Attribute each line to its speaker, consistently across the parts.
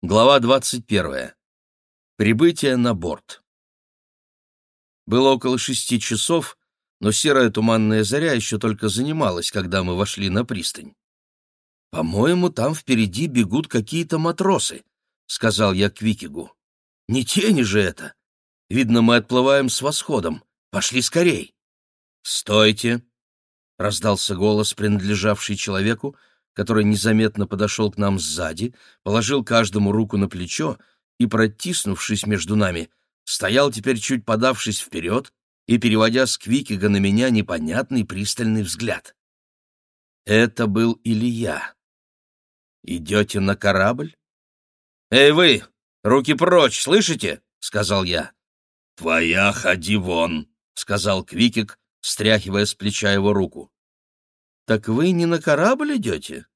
Speaker 1: Глава 21. Прибытие на борт. Было около шести часов, но серая туманная заря еще только занималась, когда мы вошли на пристань. «По-моему, там впереди бегут какие-то матросы», — сказал я Квикигу. «Не тени же это! Видно, мы отплываем с восходом. Пошли скорей!» «Стойте!» — раздался голос, принадлежавший человеку, который незаметно подошел к нам сзади, положил каждому руку на плечо и, протиснувшись между нами, стоял теперь чуть подавшись вперед и переводя с Квикига на меня непонятный пристальный взгляд. Это был Илья. «Идете на корабль?» «Эй вы! Руки прочь, слышите?» — сказал я.
Speaker 2: «Твоя ходи вон!» — сказал Квикик, стряхивая с плеча его руку.
Speaker 1: «Так вы не на корабль идете?»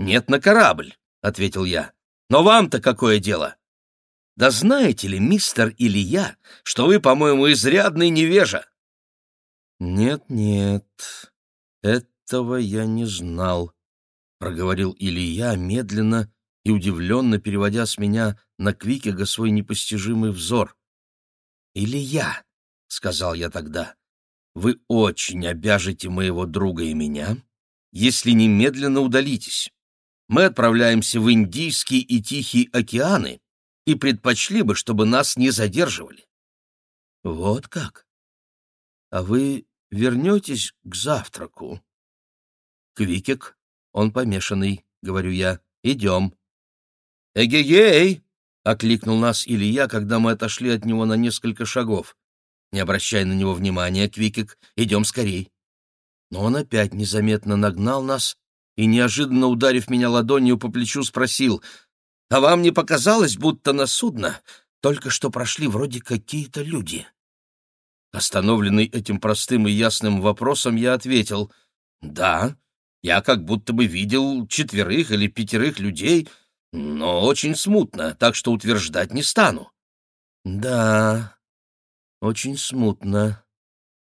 Speaker 1: «Нет, на корабль», — ответил я. «Но вам-то какое дело?» «Да знаете ли, мистер Илья, что вы, по-моему, изрядный невежа?» «Нет-нет, этого я не знал», — проговорил Илья медленно и удивленно переводя с меня на Квикега свой непостижимый взор. «Илья», — сказал я тогда, вы очень обяжете моего друга и меня, если немедленно удалитесь. Мы отправляемся в Индийский и Тихий океаны и предпочли бы, чтобы нас не задерживали. Вот как? А вы вернетесь к завтраку? Квикик, он помешанный, говорю я. Идем. Эгегей! — окликнул нас Илья, когда мы отошли от него на несколько шагов. Не обращай на него внимания, Квикик, идем скорей. Но он опять незаметно нагнал нас и, неожиданно ударив меня ладонью по плечу, спросил, «А вам не показалось, будто на судно только что прошли вроде какие-то люди?» Остановленный этим простым и ясным вопросом, я ответил, «Да, я как будто бы видел четверых или пятерых людей, но очень смутно, так что утверждать не стану». «Да, очень смутно,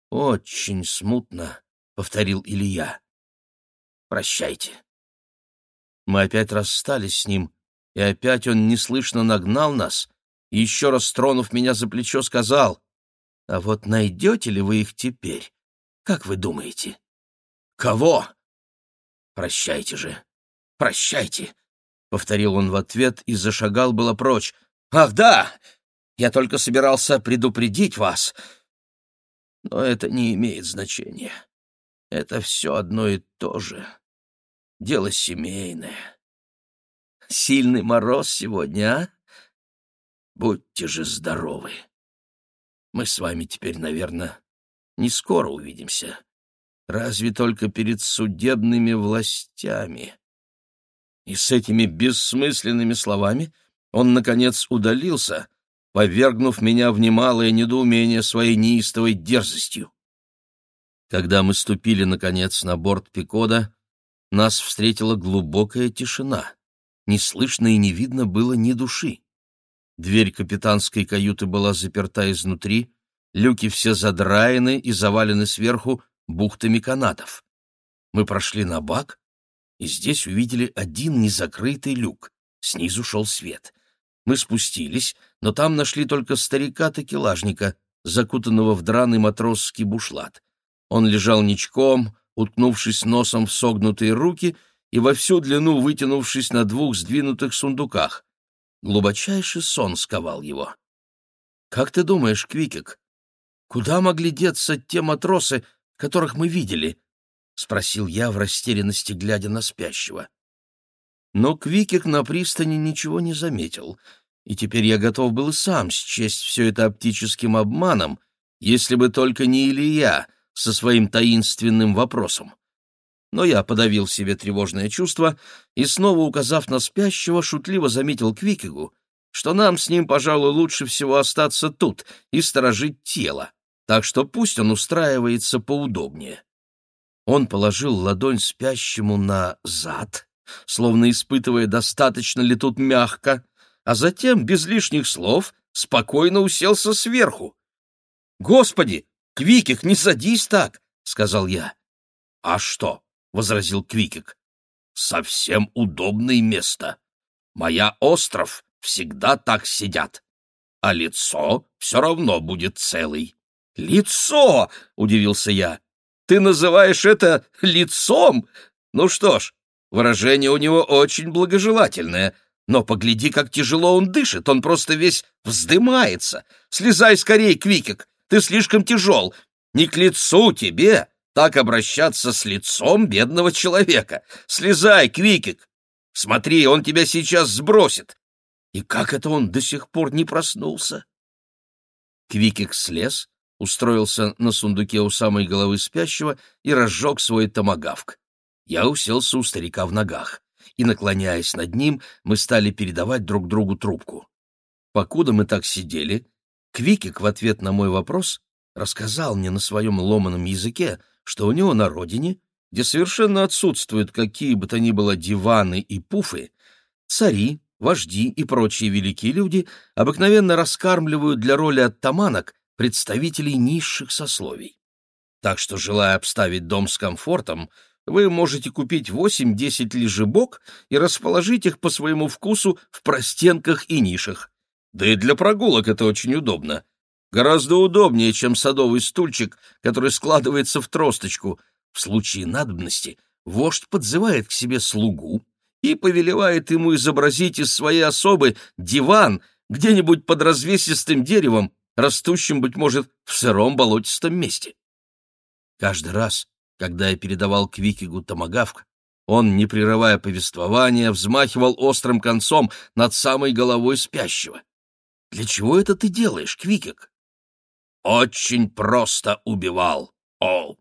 Speaker 1: очень смутно, — повторил Илья. Прощайте. Мы опять расстались с ним, и опять он неслышно нагнал нас, и еще раз тронув меня за плечо, сказал, «А вот найдете ли вы их теперь? Как вы думаете?» «Кого?» «Прощайте же, прощайте», — повторил он в ответ и зашагал было прочь. «Ах, да! Я только собирался предупредить вас. Но это не имеет значения. Это все одно и то же. Дело семейное. Сильный мороз сегодня, а? Будьте же здоровы. Мы с вами теперь, наверное, не скоро увидимся. Разве только перед судебными властями. И с этими бессмысленными словами он, наконец, удалился, повергнув меня в немалое недоумение своей неистовой дерзостью. Когда мы ступили, наконец, на борт Пикода, нас встретила глубокая тишина. Не слышно и не видно было ни души. Дверь капитанской каюты была заперта изнутри, люки все задраены и завалены сверху бухтами канатов. Мы прошли на бак, и здесь увидели один незакрытый люк. Снизу шел свет. Мы спустились, но там нашли только старика-такелажника, закутанного в драный матросский бушлат. Он лежал ничком, уткнувшись носом в согнутые руки и во всю длину вытянувшись на двух сдвинутых сундуках. Глубочайший сон сковал его. «Как ты думаешь, Квикик, куда могли деться те матросы, которых мы видели?» — спросил я в растерянности, глядя на спящего. Но Квикик на пристани ничего не заметил, и теперь я готов был сам счесть все это оптическим обманом, если бы только не Илья со своим таинственным вопросом. Но я подавил себе тревожное чувство и, снова указав на спящего, шутливо заметил Квикигу, что нам с ним, пожалуй, лучше всего остаться тут и сторожить тело, так что пусть он устраивается поудобнее. Он положил ладонь спящему на зад, словно испытывая, достаточно ли тут мягко, а затем, без лишних слов, спокойно уселся сверху. «Господи, Квикик, не садись так!» — сказал я.
Speaker 2: «А что?» — возразил Квикик. «Совсем удобное место. Моя остров всегда так сидят. А лицо все равно будет целый.
Speaker 1: «Лицо!» — удивился я. «Ты называешь это лицом? Ну что ж, выражение у него очень благожелательное. Но погляди, как тяжело он дышит, он просто весь вздымается. Слезай скорей, Квикик, ты слишком тяжел. Не к лицу тебе так обращаться с лицом бедного человека. Слезай, Квикик. Смотри, он тебя сейчас сбросит. И как это он до сих пор не проснулся? Квикик слез, устроился на сундуке у самой головы спящего и разжег свой томагавк. Я уселся у старика в ногах, и, наклоняясь над ним, мы стали передавать друг другу трубку. Покуда мы так сидели, Квикик в ответ на мой вопрос рассказал мне на своем ломаном языке, что у него на родине, где совершенно отсутствуют какие бы то ни было диваны и пуфы, цари, вожди и прочие великие люди обыкновенно раскармливают для роли оттаманок представителей низших сословий. Так что, желая обставить дом с комфортом, вы можете купить 8-10 лежебок и расположить их по своему вкусу в простенках и нишах. Да и для прогулок это очень удобно. Гораздо удобнее, чем садовый стульчик, который складывается в тросточку. В случае надобности вождь подзывает к себе слугу и повелевает ему изобразить из своей особы диван где-нибудь под развесистым деревом растущим, быть может, в сыром болотистом месте. Каждый раз, когда я передавал Квикигу томагавк, он, не прерывая повествования, взмахивал острым концом над самой головой спящего. «Для чего это ты делаешь, Квикик?» «Очень просто убивал, Ол.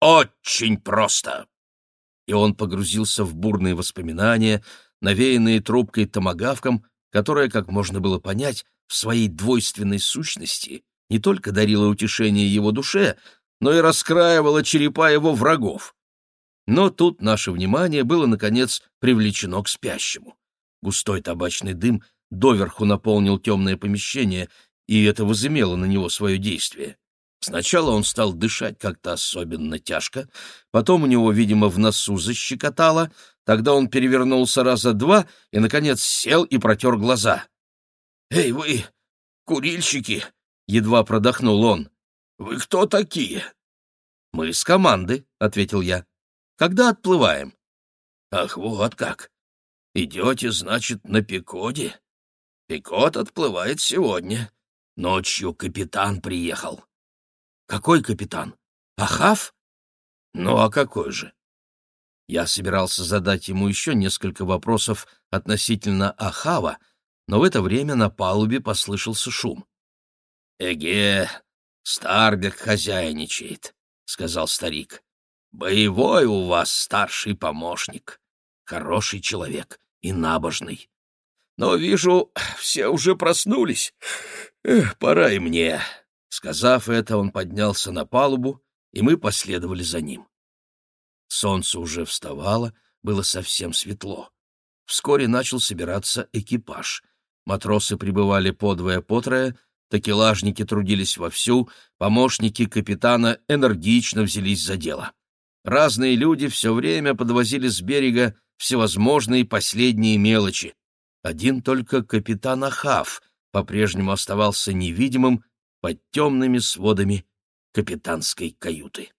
Speaker 1: Очень просто!» И он погрузился в бурные воспоминания, навеянные трубкой томагавком, которая, как можно было понять, в своей двойственной сущности не только дарила утешение его душе, но и раскраивала черепа его врагов. Но тут наше внимание было, наконец, привлечено к спящему. Густой табачный дым доверху наполнил темное помещение, и это возымело на него свое действие. Сначала он стал дышать как-то особенно тяжко, потом у него, видимо, в носу защекотало, тогда он перевернулся раза два и, наконец, сел и протер глаза. «Эй, вы, курильщики!» — едва продохнул он. «Вы кто такие?» «Мы с команды», — ответил я. «Когда отплываем?» «Ах, вот как! Идете, значит, на Пикоде? Пикот отплывает сегодня. Ночью капитан приехал». «Какой капитан? Ахав?» «Ну, а какой же?» Я собирался задать ему еще несколько вопросов относительно Ахава, но в это время на палубе послышался шум. «Эге, Старбек хозяйничает», — сказал старик. «Боевой у вас старший помощник, хороший человек и набожный. Но, вижу, все уже проснулись. Эх, пора и мне». Сказав это, он поднялся на палубу, и мы последовали за ним. Солнце уже вставало, было совсем светло. Вскоре начал собираться экипаж. Матросы прибывали подвое-потрое, такелажники трудились вовсю, помощники капитана энергично взялись за дело. Разные люди все время подвозили с берега всевозможные последние мелочи. Один только капитан Ахав по-прежнему оставался невидимым под темными сводами капитанской каюты.